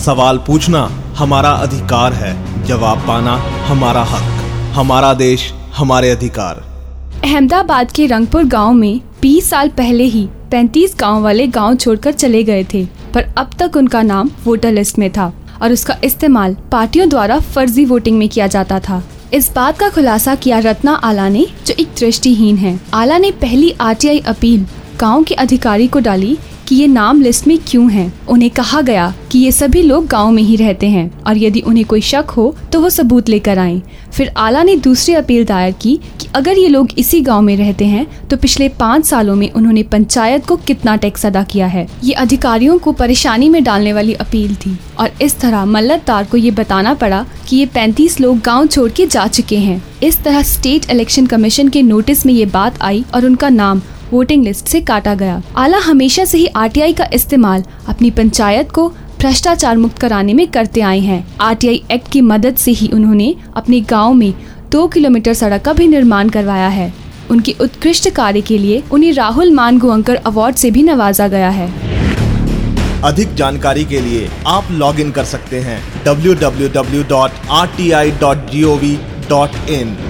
सवाल पूछना हमारा अधिकार है, जवाब पाना हमारा हक, हमारा देश हमारे अधिकार। अहमदाबाद के रंगपुर गाँव में 20 साल पहले ही 35 गाँव वाले गाँव छोड़कर चले गए थे, पर अब तक उनका नाम वोटर लिस्ट में था और उसका इस्तेमाल पार्टियों द्वारा फर्जी वोटिंग में किया जाता था। इस बात का खुलासा किया रत्ना आला ने, जो एक दृष्टिहीन है। आला ने पहली आरटीआई अपील गाँव के अधिकारी को डाली कि ये नाम लिस्ट में क्यों हैं। उन्हें कहा गया कि ये सभी लोग गाँव में ही रहते हैं और यदि उन्हें कोई शक हो तो वो सबूत लेकर आए। फिर आला ने दूसरी अपील दायर की कि अगर ये लोग इसी गाँव में रहते हैं तो पिछले पाँच सालों में उन्होंने पंचायत को कितना टैक्स अदा किया है? ये अधिकारियों को परेशानी में डालने वाली अपील थी और इस तरह मल्लतदार को ये बताना पड़ा कि ये 35 लोग गाँव छोड़ के जा चुके हैं। इस तरह स्टेट इलेक्शन कमीशन के नोटिस में ये बात आई और उनका नाम वोटिंग लिस्ट से काटा गया। आला हमेशा से ही आरटीआई का इस्तेमाल अपनी पंचायत को भ्रष्टाचार मुक्त कराने में करते आए हैं। आरटीआई एक्ट की मदद से ही उन्होंने अपने गाँव में दो किलोमीटर सड़क का भी निर्माण करवाया है। उनकी उत्कृष्ट कार्य के लिए उन्हें राहुल मान गोवंकर अवार्ड से भी नवाजा गया है। अधिक जानकारी के लिए आप लॉग इन कर सकते हैं www.rti.gov.in